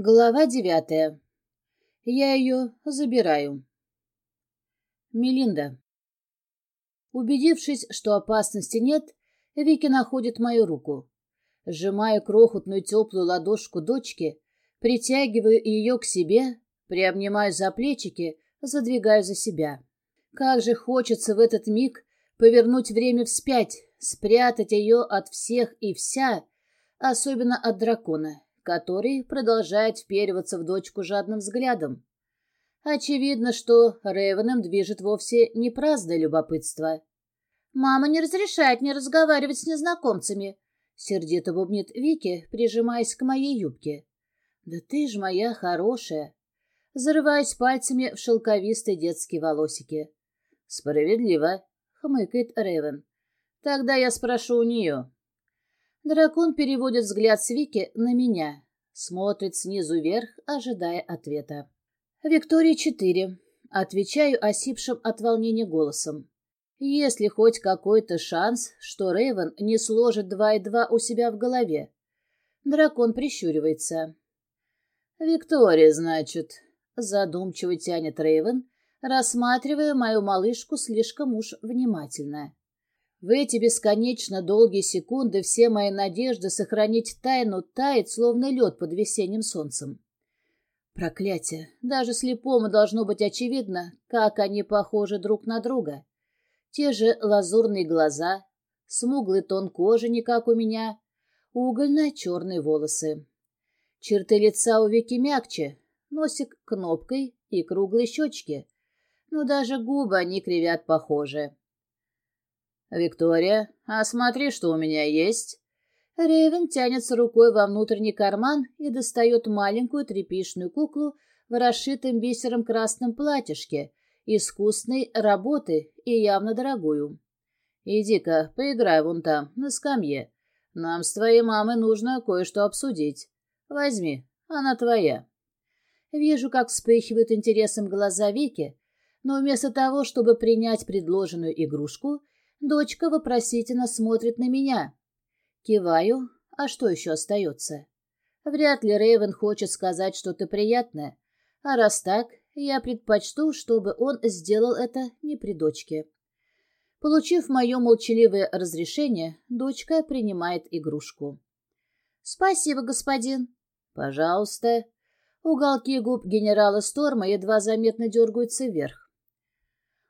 Глава девятая. Я ее забираю. Мелинда. Убедившись, что опасности нет, Вики находит мою руку. Сжимая крохотную теплую ладошку дочки, притягиваю ее к себе, приобнимаю за плечики, задвигаю за себя. Как же хочется в этот миг повернуть время вспять, спрятать ее от всех и вся, особенно от дракона который продолжает впериваться в дочку жадным взглядом. Очевидно, что Ревеном движет вовсе не праздное любопытство. «Мама не разрешает мне разговаривать с незнакомцами», — сердито бубнит Вики, прижимаясь к моей юбке. «Да ты ж моя хорошая!» Зарываясь пальцами в шелковистые детские волосики. «Справедливо», — хмыкает Ревен. «Тогда я спрошу у нее». Дракон переводит взгляд с Вики на меня, смотрит снизу вверх, ожидая ответа. «Виктория, четыре». Отвечаю осипшим от волнения голосом. Есть ли хоть какой-то шанс, что Рейвен не сложит два и два у себя в голове? Дракон прищуривается. «Виктория, значит», — задумчиво тянет Рейвен, рассматривая мою малышку слишком уж внимательно. В эти бесконечно долгие секунды все мои надежды сохранить тайну тает, словно лед под весенним солнцем. Проклятие! Даже слепому должно быть очевидно, как они похожи друг на друга. Те же лазурные глаза, смуглый тон кожи, не как у меня, угольно-черные волосы. Черты лица у Вики мягче, носик кнопкой и круглые щечки, но даже губы они кривят похоже. «Виктория, а смотри, что у меня есть». Рейвен тянется рукой во внутренний карман и достает маленькую тряпичную куклу в расшитом бисером красном платьишке, искусной работы и явно дорогую. «Иди-ка, поиграй вон там, на скамье. Нам с твоей мамой нужно кое-что обсудить. Возьми, она твоя». Вижу, как вспыхивают интересом глаза Вики, но вместо того, чтобы принять предложенную игрушку, Дочка вопросительно смотрит на меня. Киваю, а что еще остается? Вряд ли Рейвен хочет сказать что-то приятное, а раз так, я предпочту, чтобы он сделал это не при дочке. Получив мое молчаливое разрешение, дочка принимает игрушку. «Спасибо, господин». «Пожалуйста». Уголки губ генерала Сторма едва заметно дергаются вверх.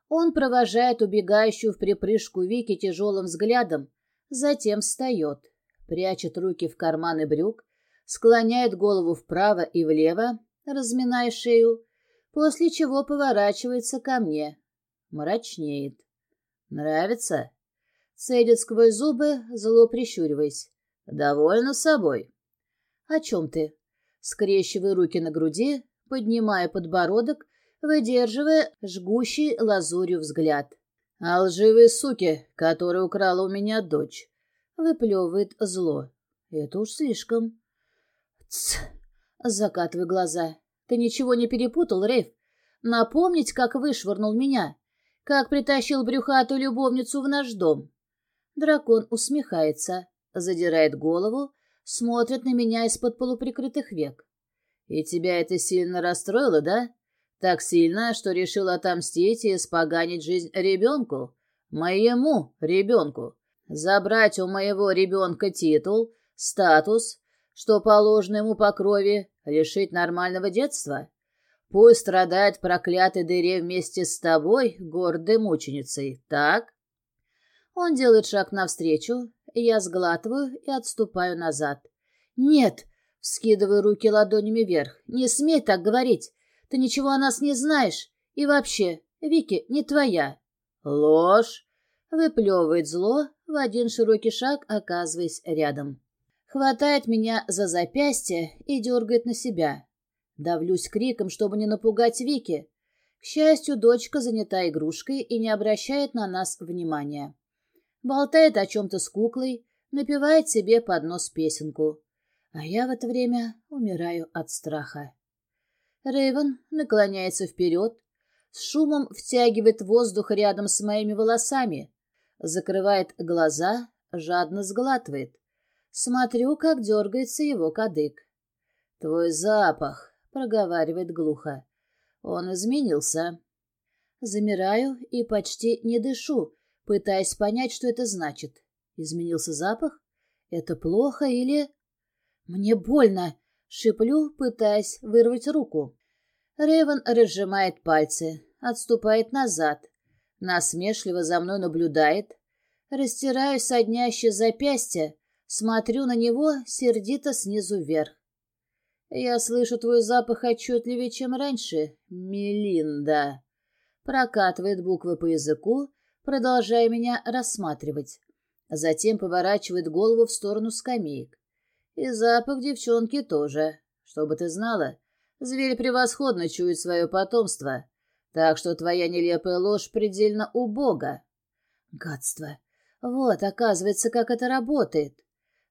Он провожает убегающую в припрыжку Вики тяжелым взглядом, затем встает, прячет руки в карманы брюк, склоняет голову вправо и влево, разминая шею, после чего поворачивается ко мне. Мрачнеет. «Нравится?» Цедит сквозь зубы, зло прищуриваясь. «Довольна собой?» «О чем ты?» Скрещивая руки на груди, поднимая подбородок, выдерживая жгущий лазурью взгляд. «А лживые суки, которая украла у меня дочь!» Выплевывает зло. «Это уж слишком!» «Тсс!» Закатывай глаза. «Ты ничего не перепутал, Рейв? Напомнить, как вышвырнул меня? Как притащил брюхатую любовницу в наш дом?» Дракон усмехается, задирает голову, смотрит на меня из-под полуприкрытых век. «И тебя это сильно расстроило, да? Так сильно, что решил отомстить и испоганить жизнь ребенку. Моему ребенку. Забрать у моего ребенка титул, статус, что положено ему по крови, лишить нормального детства. Пусть страдает в проклятой дыре вместе с тобой, гордой мученицей, так? Он делает шаг навстречу, я сглатываю и отступаю назад. «Нет!» — вскидываю руки ладонями вверх. «Не смей так говорить! Ты ничего о нас не знаешь. И вообще, Вики не твоя. Ложь. Выплевывает зло, в один широкий шаг оказываясь рядом. Хватает меня за запястье и дергает на себя. Давлюсь криком, чтобы не напугать Вики. К счастью, дочка занята игрушкой и не обращает на нас внимания. Болтает о чем-то с куклой, напевает себе под нос песенку. А я в это время умираю от страха. Рейвен наклоняется вперед, с шумом втягивает воздух рядом с моими волосами, закрывает глаза, жадно сглатывает. Смотрю, как дергается его кадык. Твой запах, проговаривает глухо. Он изменился. Замираю и почти не дышу, пытаясь понять, что это значит. Изменился запах? Это плохо или... Мне больно, шиплю, пытаясь вырвать руку. Рейвен разжимает пальцы, отступает назад, насмешливо за мной наблюдает. Растираю соднящее запястье, смотрю на него сердито снизу вверх. «Я слышу твой запах отчетливее, чем раньше, Мелинда». Прокатывает буквы по языку, продолжая меня рассматривать. Затем поворачивает голову в сторону скамеек. И запах девчонки тоже. Чтобы ты знала, зверь превосходно чует свое потомство, так что твоя нелепая ложь предельно убога. Гадство. Вот, оказывается, как это работает.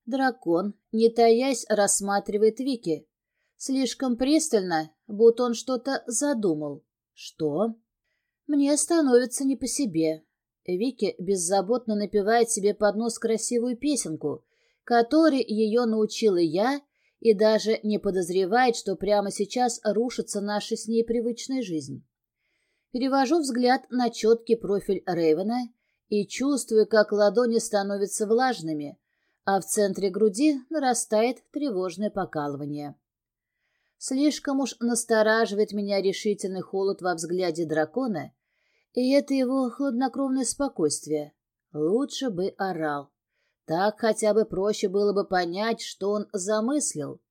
Дракон, не таясь, рассматривает Вики. Слишком пристально, будто он что-то задумал. Что? Мне становится не по себе. Вики беззаботно напевает себе под нос красивую песенку, которой ее научила я, и даже не подозревает, что прямо сейчас рушится наша с ней привычная жизнь. Перевожу взгляд на четкий профиль Рейвена и чувствую, как ладони становятся влажными, а в центре груди нарастает тревожное покалывание. Слишком уж настораживает меня решительный холод во взгляде дракона, и это его хладнокровное спокойствие. Лучше бы орал. Так хотя бы проще было бы понять, что он замыслил.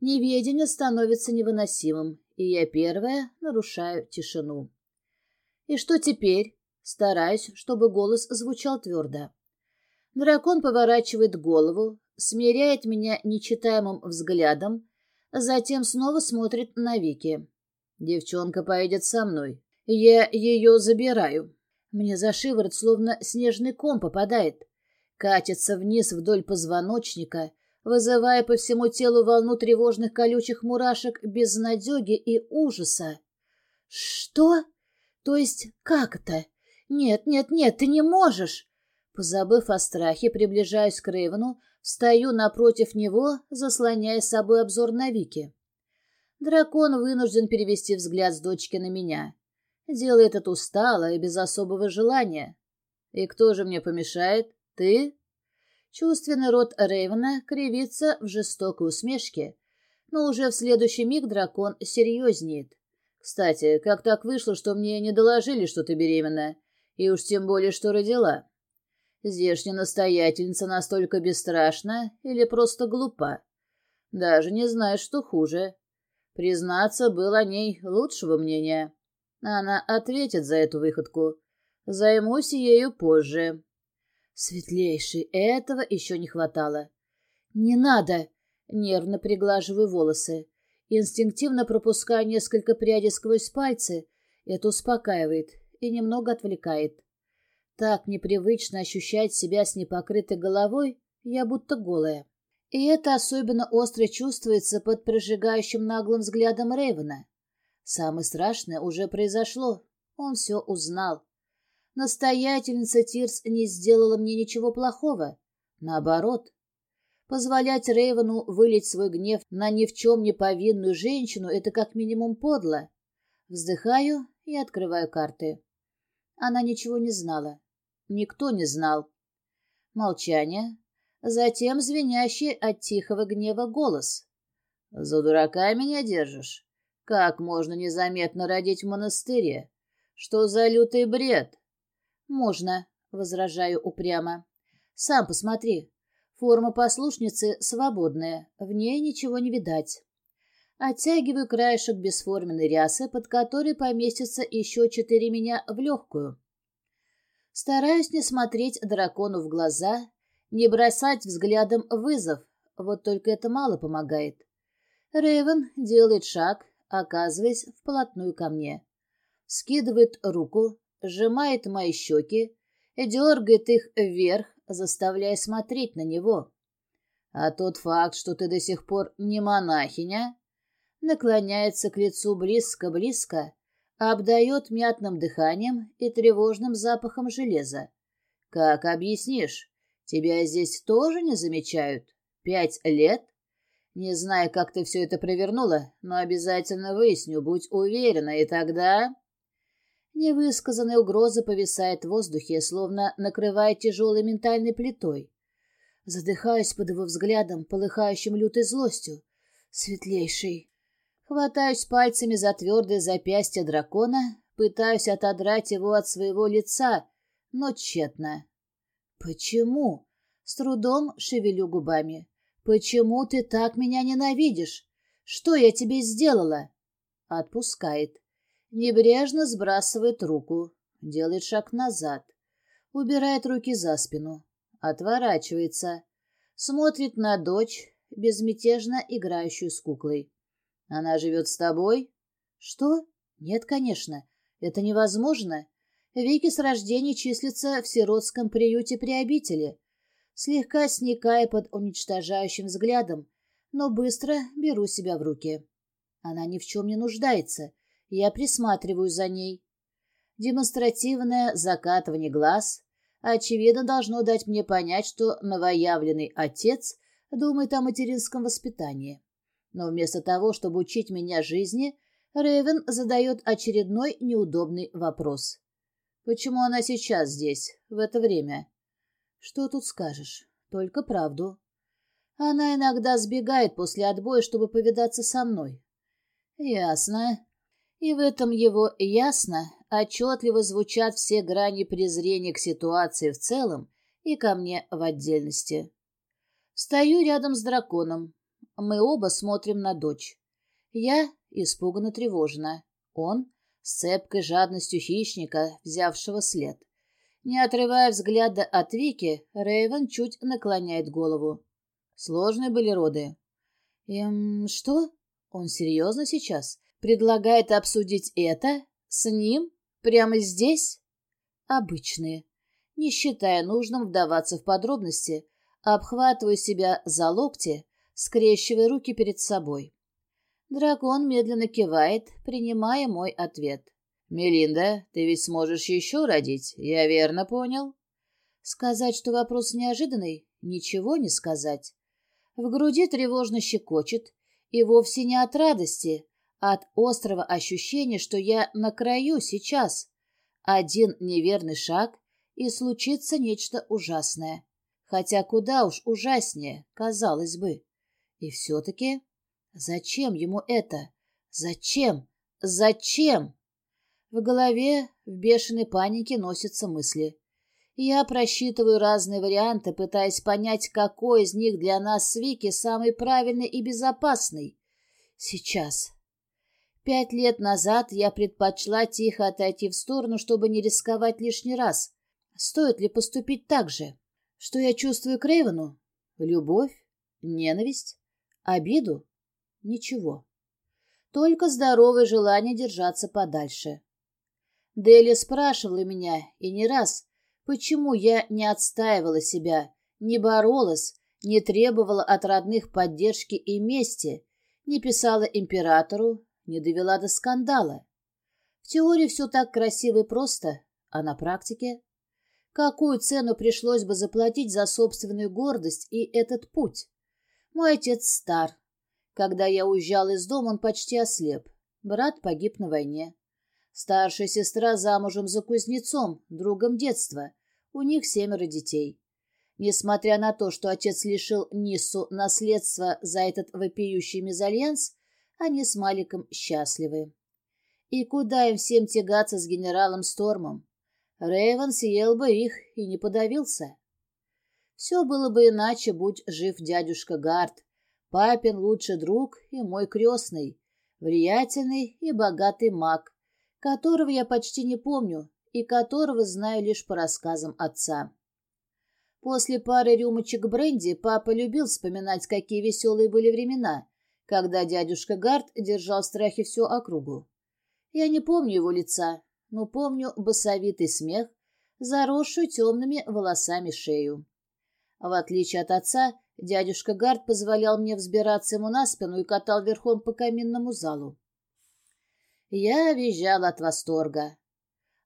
Неведение становится невыносимым, и я первая нарушаю тишину. И что теперь? Стараюсь, чтобы голос звучал твердо. Дракон поворачивает голову, смиряет меня нечитаемым взглядом, Затем снова смотрит на Вики. Девчонка поедет со мной. Я ее забираю. Мне за шиворот словно снежный ком попадает. Катится вниз вдоль позвоночника, вызывая по всему телу волну тревожных колючих мурашек безнадеги и ужаса. «Что? То есть как это? Нет, нет, нет, ты не можешь!» Позабыв о страхе, приближаюсь к Рейвену, Стою напротив него, заслоняя собой обзор на Вики. Дракон вынужден перевести взгляд с дочки на меня. Делает это устало и без особого желания. И кто же мне помешает? Ты? Чувственный рот Рейвена кривится в жестокой усмешке, но уже в следующий миг дракон серьезнеет. Кстати, как так вышло, что мне не доложили, что ты беременна, и уж тем более, что родила? Здешняя настоятельница настолько бесстрашна или просто глупа. Даже не знаю, что хуже. Признаться, был о ней лучшего мнения. Она ответит за эту выходку. Займусь ею позже. Светлейший, этого еще не хватало. «Не надо!» — нервно приглаживаю волосы. Инстинктивно пропускаю несколько прядей сквозь пальцы. Это успокаивает и немного отвлекает. Так непривычно ощущать себя с непокрытой головой, я будто голая. И это особенно остро чувствуется под прожигающим наглым взглядом Рейвена. Самое страшное уже произошло. Он все узнал. Настоятельница Тирс не сделала мне ничего плохого. Наоборот. Позволять Рейвену вылить свой гнев на ни в чем не повинную женщину — это как минимум подло. Вздыхаю и открываю карты. Она ничего не знала. Никто не знал. Молчание. Затем звенящий от тихого гнева голос. «За дурака меня держишь? Как можно незаметно родить в монастыре? Что за лютый бред?» «Можно», — возражаю упрямо. «Сам посмотри. Форма послушницы свободная, в ней ничего не видать». Оттягиваю краешек бесформенной рясы, под которой поместится еще четыре меня в легкую. Стараюсь не смотреть дракону в глаза, не бросать взглядом вызов, вот только это мало помогает. Рейвен делает шаг, оказываясь вплотную ко мне. Скидывает руку, сжимает мои щеки, дергает их вверх, заставляя смотреть на него. А тот факт, что ты до сих пор не монахиня, наклоняется к лицу близко-близко, обдает мятным дыханием и тревожным запахом железа. Как объяснишь? Тебя здесь тоже не замечают? Пять лет? Не знаю, как ты все это провернула, но обязательно выясню, будь уверена, и тогда...» Невысказанная угроза повисает в воздухе, словно накрывает тяжелой ментальной плитой. Задыхаюсь под его взглядом, полыхающим лютой злостью. Светлейший. Хватаюсь пальцами за твердое запястье дракона, пытаюсь отодрать его от своего лица, но тщетно. «Почему?» С трудом шевелю губами. «Почему ты так меня ненавидишь? Что я тебе сделала?» Отпускает. Небрежно сбрасывает руку. Делает шаг назад. Убирает руки за спину. Отворачивается. Смотрит на дочь, безмятежно играющую с куклой. «Она живет с тобой?» «Что? Нет, конечно. Это невозможно. Вики с рождения числится в сиротском приюте при обители слегка сникая под уничтожающим взглядом, но быстро беру себя в руки. Она ни в чем не нуждается, я присматриваю за ней. Демонстративное закатывание глаз, очевидно, должно дать мне понять, что новоявленный отец думает о материнском воспитании. Но вместо того, чтобы учить меня жизни, Рэйвен задает очередной неудобный вопрос. Почему она сейчас здесь, в это время? Что тут скажешь? Только правду. Она иногда сбегает после отбоя, чтобы повидаться со мной. Ясно. И в этом его «ясно» отчетливо звучат все грани презрения к ситуации в целом и ко мне в отдельности. Стою рядом с драконом. Мы оба смотрим на дочь. Я испуганно тревожна. Он с цепкой жадностью хищника, взявшего след. Не отрывая взгляда от Вики, Рейвен чуть наклоняет голову. Сложные были роды. Эм, что? Он серьезно сейчас? Предлагает обсудить это? С ним? Прямо здесь? Обычные. Не считая нужным вдаваться в подробности, обхватываю себя за локти, скрещивая руки перед собой. Дракон медленно кивает, принимая мой ответ. «Мелинда, ты ведь сможешь еще родить, я верно понял?» Сказать, что вопрос неожиданный, ничего не сказать. В груди тревожно щекочет, и вовсе не от радости, от острого ощущения, что я на краю сейчас. Один неверный шаг, и случится нечто ужасное. Хотя куда уж ужаснее, казалось бы. И все-таки... Зачем ему это? Зачем? Зачем? В голове в бешеной панике носятся мысли. Я просчитываю разные варианты, пытаясь понять, какой из них для нас с Вики самый правильный и безопасный. Сейчас. Пять лет назад я предпочла тихо отойти в сторону, чтобы не рисковать лишний раз. Стоит ли поступить так же? Что я чувствую к Рейвену? Любовь? Ненависть? Обиду? Ничего. Только здоровое желание держаться подальше. Дели спрашивала меня, и не раз, почему я не отстаивала себя, не боролась, не требовала от родных поддержки и мести, не писала императору, не довела до скандала. В теории все так красиво и просто, а на практике? Какую цену пришлось бы заплатить за собственную гордость и этот путь? Мой отец стар. Когда я уезжал из дома, он почти ослеп. Брат погиб на войне. Старшая сестра замужем за кузнецом, другом детства. У них семеро детей. Несмотря на то, что отец лишил Ниссу наследства за этот вопиющий мезальянс, они с Маликом счастливы. И куда им всем тягаться с генералом Стормом? Рейвен съел бы их и не подавился. Все было бы иначе, будь жив дядюшка Гард, папин лучший друг и мой крестный, влиятельный и богатый маг, которого я почти не помню и которого знаю лишь по рассказам отца. После пары рюмочек бренди папа любил вспоминать, какие веселые были времена, когда дядюшка Гард держал в страхе всю округу. Я не помню его лица, но помню басовитый смех, заросшую темными волосами шею. В отличие от отца, дядюшка Гард позволял мне взбираться ему на спину и катал верхом по каминному залу. Я визжал от восторга.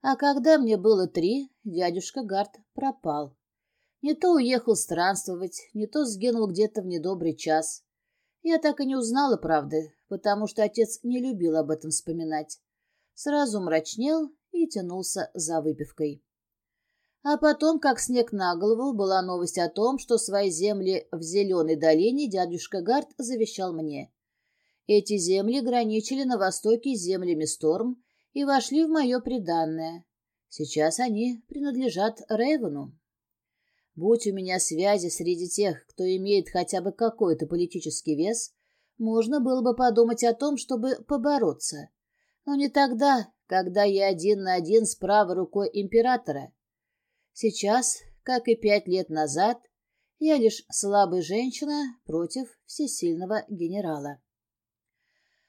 А когда мне было три, дядюшка Гарт пропал. Не то уехал странствовать, не то сгинул где-то в недобрый час. Я так и не узнала правды, потому что отец не любил об этом вспоминать. Сразу мрачнел и тянулся за выпивкой. А потом, как снег на голову, была новость о том, что свои земли в Зеленой долине дядюшка Гард завещал мне. Эти земли граничили на востоке с землями Сторм и вошли в мое приданное. Сейчас они принадлежат Рейвену. Будь у меня связи среди тех, кто имеет хотя бы какой-то политический вес, можно было бы подумать о том, чтобы побороться. Но не тогда, когда я один на один с правой рукой императора. Сейчас, как и пять лет назад, я лишь слабая женщина против всесильного генерала.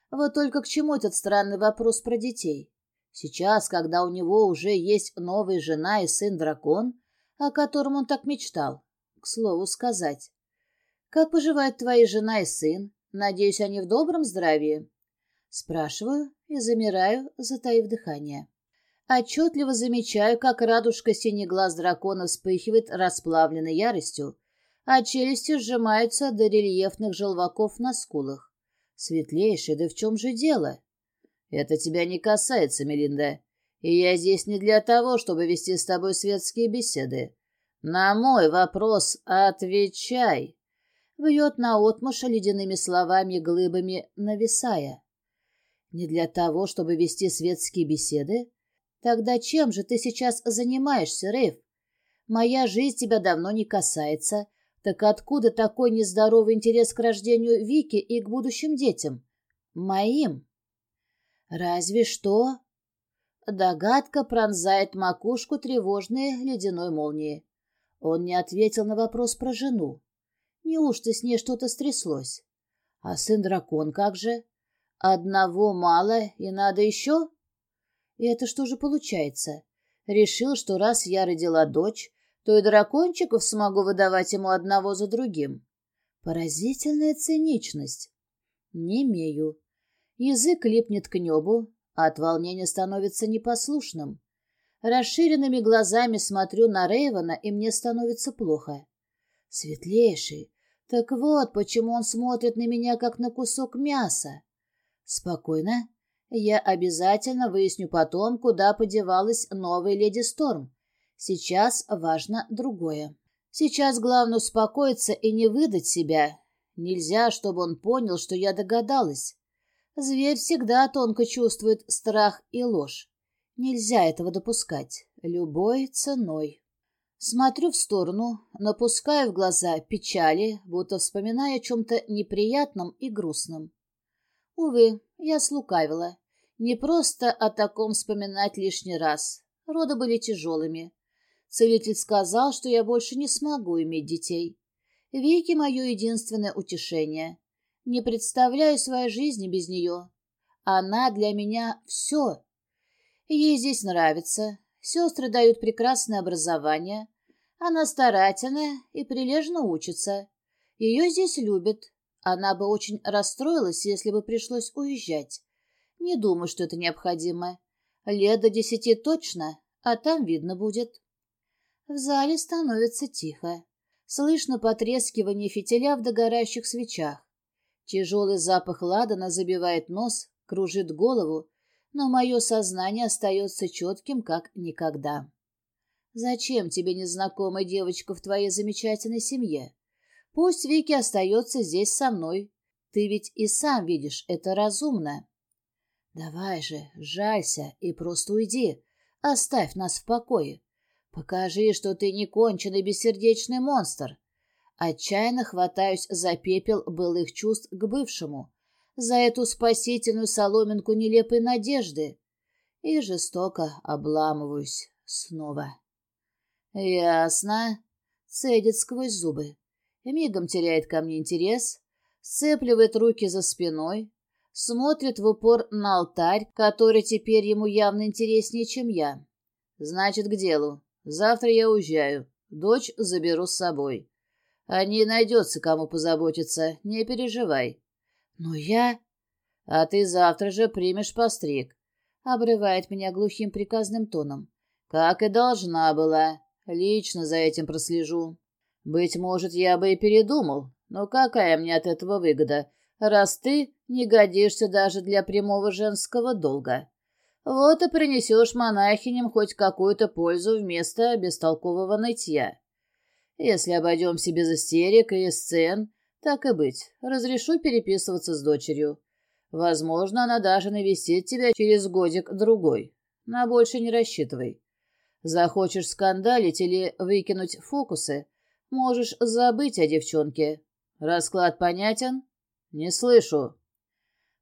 Вот только к чему этот странный вопрос про детей? Сейчас, когда у него уже есть новая жена и сын-дракон, о котором он так мечтал, к слову сказать. Как поживают твои жена и сын? Надеюсь, они в добром здравии? Спрашиваю и замираю, затаив дыхание. Отчетливо замечаю, как радужка синий-глаз дракона вспыхивает расплавленной яростью, а челюсти сжимаются до рельефных желваков на скулах. Светлейший, да в чем же дело? Это тебя не касается, Мелинда, и я здесь не для того, чтобы вести с тобой светские беседы. На мой вопрос отвечай. Вьет наотмашь ледяными словами глыбами, нависая. Не для того, чтобы вести светские беседы? Тогда чем же ты сейчас занимаешься, Рейв? Моя жизнь тебя давно не касается. Так откуда такой нездоровый интерес к рождению Вики и к будущим детям? Моим. Разве что... Догадка пронзает макушку тревожной ледяной молнии. Он не ответил на вопрос про жену. Неужто с ней что-то стряслось? А сын-дракон как же? Одного мало и надо еще? И это что же получается? Решил, что раз я родила дочь, то и дракончиков смогу выдавать ему одного за другим. Поразительная циничность. Не имею. Язык липнет к небу, от волнения становится непослушным. Расширенными глазами смотрю на Рейвана, и мне становится плохо. Светлейший, так вот, почему он смотрит на меня, как на кусок мяса. Спокойно, я обязательно выясню потом, куда подевалась новая леди Сторм. Сейчас важно другое. Сейчас главное успокоиться и не выдать себя. Нельзя, чтобы он понял, что я догадалась. Зверь всегда тонко чувствует страх и ложь. Нельзя этого допускать. Любой ценой. Смотрю в сторону, напускаю в глаза печали, будто вспоминая о чем-то неприятном и грустном. Увы, я слукавила. Не просто о таком вспоминать лишний раз. Роды были тяжелыми. Целитель сказал, что я больше не смогу иметь детей. Вики — мое единственное утешение. Не представляю своей жизни без нее. Она для меня все. Ей здесь нравится. Сестры дают прекрасное образование. Она старательная и прилежно учится. Ее здесь любят. Она бы очень расстроилась, если бы пришлось уезжать. Не думаю, что это необходимо. Лет до десяти точно, а там видно будет. В зале становится тихо. Слышно потрескивание фитиля в догорающих свечах. Тяжелый запах ладана забивает нос, кружит голову, но мое сознание остается четким, как никогда. Зачем тебе незнакомая девочка в твоей замечательной семье? Пусть Вики остается здесь со мной. Ты ведь и сам видишь, это разумно. Давай же, жалься и просто уйди. Оставь нас в покое. Покажи, что ты не конченый бессердечный монстр. Отчаянно хватаюсь за пепел былых чувств к бывшему, за эту спасительную соломинку нелепой надежды, и жестоко обламываюсь снова. «Ясно», — цедит сквозь зубы мигом теряет ко мне интерес, сцепливает руки за спиной, смотрит в упор на алтарь, который теперь ему явно интереснее, чем я. Значит, к делу. Завтра я уезжаю. Дочь заберу с собой. О ней найдется, кому позаботиться, не переживай. Но я... А ты завтра же примешь постриг. Обрывает меня глухим приказным тоном. Как и должна была. Лично за этим прослежу. Быть может, я бы и передумал, но какая мне от этого выгода? раз ты не годишься даже для прямого женского долга. Вот и принесешь монахиням хоть какую-то пользу вместо бестолкового нытья. Если обойдемся без истерик и сцен, так и быть, разрешу переписываться с дочерью. Возможно, она даже навестит тебя через годик-другой. На больше не рассчитывай. Захочешь скандалить или выкинуть фокусы, можешь забыть о девчонке. Расклад понятен? Не слышу.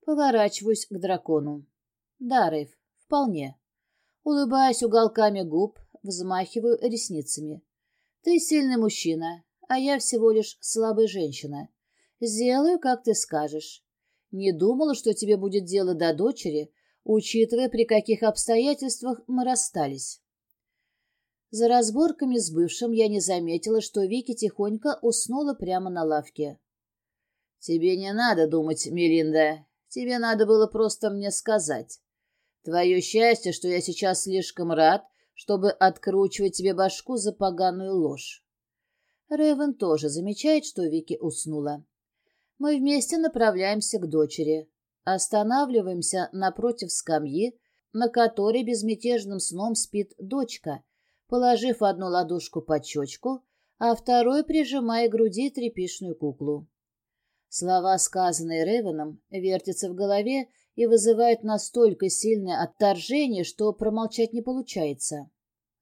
Поворачиваюсь к дракону. Да, вполне. Улыбаясь уголками губ, взмахиваю ресницами. Ты сильный мужчина, а я всего лишь слабая женщина. Сделаю, как ты скажешь. Не думала, что тебе будет дело до дочери, учитывая, при каких обстоятельствах мы расстались. За разборками с бывшим я не заметила, что Вики тихонько уснула прямо на лавке. «Тебе не надо думать, Мелинда. Тебе надо было просто мне сказать. Твое счастье, что я сейчас слишком рад, чтобы откручивать тебе башку за поганую ложь». Рэйвен тоже замечает, что Вики уснула. Мы вместе направляемся к дочери. Останавливаемся напротив скамьи, на которой безмятежным сном спит дочка, положив одну ладошку под щечку, а второй прижимая к груди тряпичную куклу. Слова, сказанные Ревеном, вертятся в голове и вызывают настолько сильное отторжение, что промолчать не получается.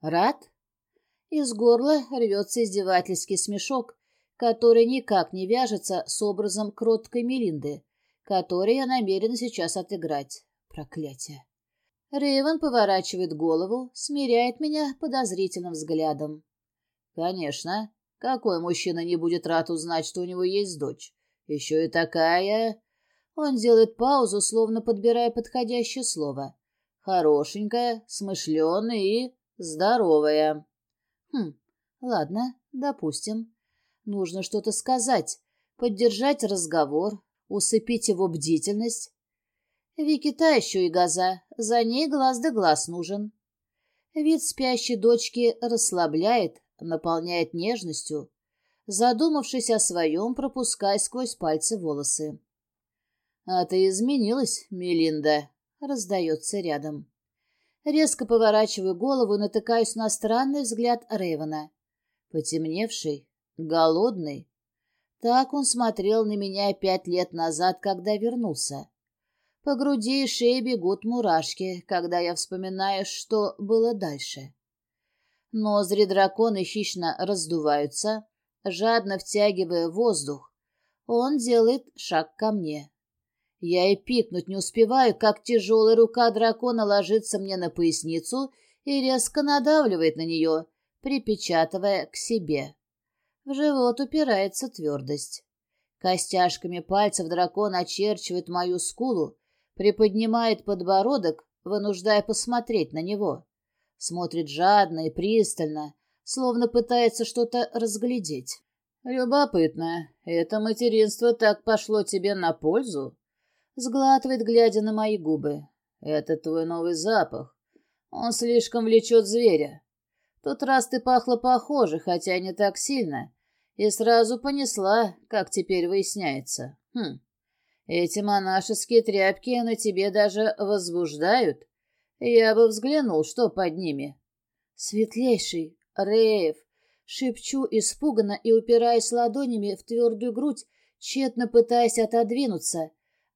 «Рад?» Из горла рвется издевательский смешок, который никак не вяжется с образом кроткой Мелинды, который я намерена сейчас отыграть. Проклятие. Рейвен поворачивает голову, смиряет меня подозрительным взглядом. Конечно, какой мужчина не будет рад узнать, что у него есть дочь? Еще и такая... Он делает паузу, словно подбирая подходящее слово. Хорошенькая, смышленая и здоровая. Хм, ладно, допустим. Нужно что-то сказать, поддержать разговор, усыпить его бдительность. Вики та еще и газа, за ней глаз да глаз нужен. Вид спящей дочки расслабляет, наполняет нежностью, задумавшись о своем, пропуская сквозь пальцы волосы. — А ты изменилась, Мелинда, — раздается рядом. Резко поворачиваю голову натыкаюсь на странный взгляд Рейвена. Потемневший, Голодный? Так он смотрел на меня пять лет назад, когда вернулся. По груди и шее бегут мурашки, когда я вспоминаю, что было дальше. Ноздри дракона хищно раздуваются, жадно втягивая воздух. Он делает шаг ко мне. Я и пикнуть не успеваю, как тяжелая рука дракона ложится мне на поясницу и резко надавливает на нее, припечатывая к себе. В живот упирается твердость. Костяшками пальцев дракон очерчивает мою скулу, приподнимает подбородок, вынуждая посмотреть на него. Смотрит жадно и пристально, словно пытается что-то разглядеть. «Любопытно, это материнство так пошло тебе на пользу?» Сглатывает, глядя на мои губы. «Это твой новый запах. Он слишком влечет зверя. Тот раз ты пахла похоже, хотя не так сильно, и сразу понесла, как теперь выясняется. Хм, эти монашеские тряпки на тебе даже возбуждают. Я бы взглянул, что под ними. Светлейший, Реев, шепчу испуганно и упираясь ладонями в твердую грудь, тщетно пытаясь отодвинуться.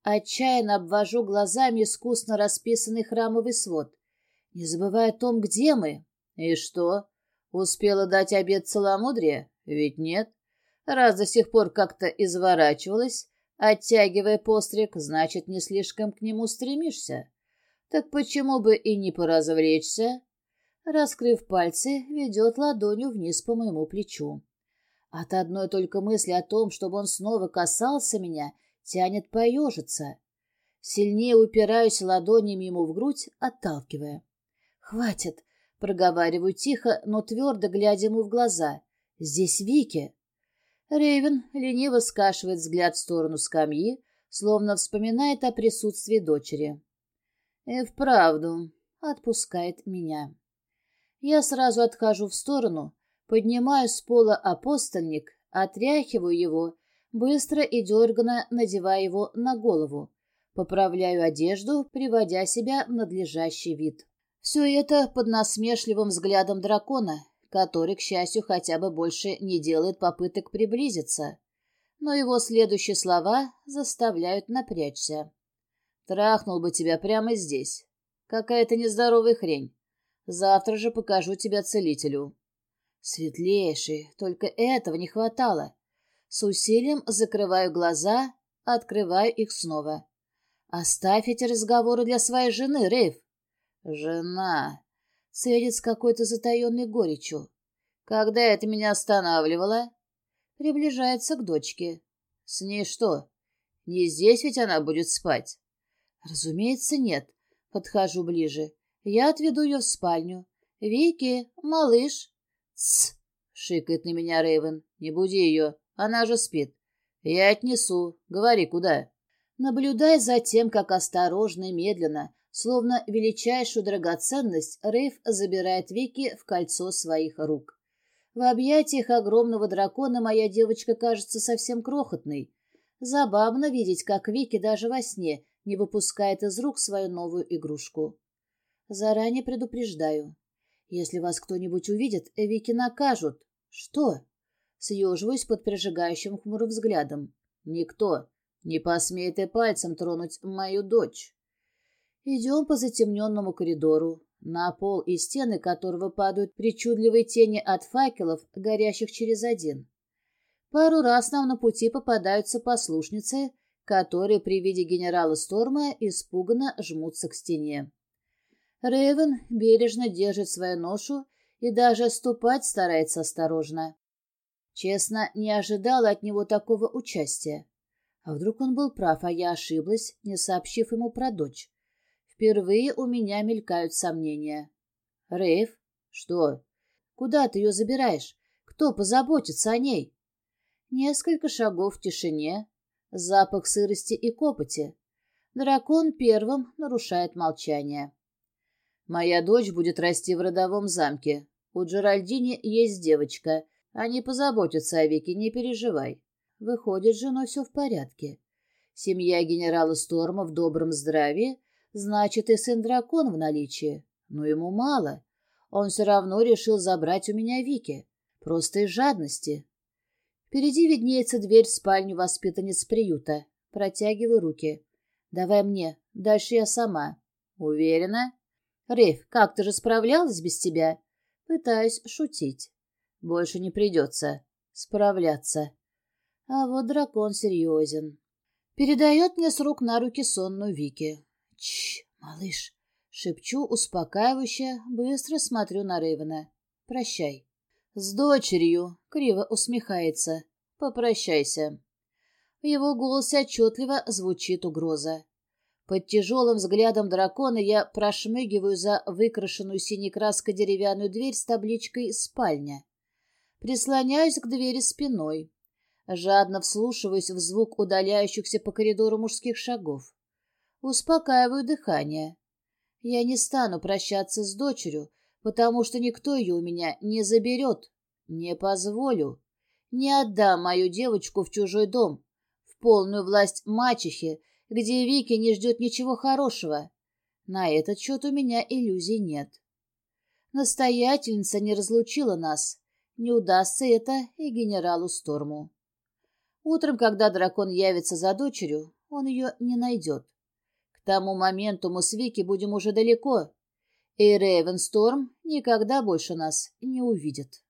Отчаянно обвожу глазами искусно расписанный храмовый свод, не забывая о том, где мы. И что? Успела дать обед целомудрия? Ведь нет. Раз до сих пор как-то изворачивалась, оттягивая постриг, значит, не слишком к нему стремишься. Так почему бы и не поразвлечься? Раскрыв пальцы, ведет ладонью вниз по моему плечу. От одной только мысли о том, чтобы он снова касался меня, тянет поежиться. Сильнее упираюсь ладонями ему в грудь, отталкивая. «Хватит!» Проговариваю тихо, но твердо глядя ему в глаза. «Здесь Вики!» Рейвен лениво скашивает взгляд в сторону скамьи, словно вспоминает о присутствии дочери. «И вправду», — отпускает меня. Я сразу отхожу в сторону, поднимаю с пола апостольник, отряхиваю его, быстро и дерганно надевая его на голову. Поправляю одежду, приводя себя в надлежащий вид. Все это под насмешливым взглядом дракона, который, к счастью, хотя бы больше не делает попыток приблизиться. Но его следующие слова заставляют напрячься. «Трахнул бы тебя прямо здесь. Какая-то нездоровая хрень. Завтра же покажу тебя целителю». Светлейший, только этого не хватало. С усилием закрываю глаза, открываю их снова. Оставь эти разговоры для своей жены, Рейв. Жена. Цедит с какой-то затаенной горечью. Когда это меня останавливало? Приближается к дочке. С ней что? Не здесь ведь она будет спать? Разумеется, нет. Подхожу ближе. Я отведу ее в спальню. Вики, малыш. Тсс, шикает на меня Рейвен. Не буди ее. Она же спит. Я отнесу. Говори, куда? Наблюдая за тем, как осторожно и медленно, словно величайшую драгоценность, Рейв забирает Вики в кольцо своих рук. В объятиях огромного дракона моя девочка кажется совсем крохотной. Забавно видеть, как Вики даже во сне не выпускает из рук свою новую игрушку. Заранее предупреждаю. Если вас кто-нибудь увидит, Вики накажут. Что? Съеживаюсь под прижигающим хмурым взглядом. Никто. Не посмеет и пальцем тронуть мою дочь. Идем по затемненному коридору, на пол и стены которого падают причудливые тени от факелов, горящих через один. Пару раз нам на пути попадаются послушницы, которые при виде генерала Сторма испуганно жмутся к стене. Рейвен бережно держит свою ношу и даже ступать старается осторожно. Честно, не ожидала от него такого участия. А вдруг он был прав, а я ошиблась, не сообщив ему про дочь? Впервые у меня мелькают сомнения. Рейв? Что? Куда ты ее забираешь? Кто позаботится о ней? Несколько шагов в тишине, запах сырости и копоти. Дракон первым нарушает молчание. Моя дочь будет расти в родовом замке. У Джеральдини есть девочка. Они позаботятся о Вике, не переживай. Выходит, с женой все в порядке. Семья генерала Сторма в добром здравии, значит, и сын дракон в наличии. Но ему мало. Он все равно решил забрать у меня Вики. Просто из жадности. Впереди виднеется дверь в спальню воспитанниц приюта. Протягиваю руки. «Давай мне. Дальше я сама». «Уверена?» «Рейф, как ты же справлялась без тебя?» Пытаюсь шутить. «Больше не придется. Справляться». А вот дракон серьезен. Передает мне с рук на руки сонную Вики. Чш, малыш. Шепчу успокаивающе, быстро смотрю на Рейвена. Прощай. С дочерью, криво усмехается. Попрощайся. В его голосе отчетливо звучит угроза. Под тяжелым взглядом дракона я прошмыгиваю за выкрашенную синей краской деревянную дверь с табличкой «Спальня». Прислоняюсь к двери спиной. Жадно вслушиваюсь в звук удаляющихся по коридору мужских шагов. Успокаиваю дыхание. Я не стану прощаться с дочерью, потому что никто ее у меня не заберет. Не позволю. Не отдам мою девочку в чужой дом, в полную власть мачехи, где Вики не ждет ничего хорошего. На этот счет у меня иллюзий нет. Настоятельница не разлучила нас. Не удастся это и генералу Сторму. Утром, когда дракон явится за дочерью, он ее не найдет. К тому моменту мы с Вики будем уже далеко, и Рейвенсторм никогда больше нас не увидит.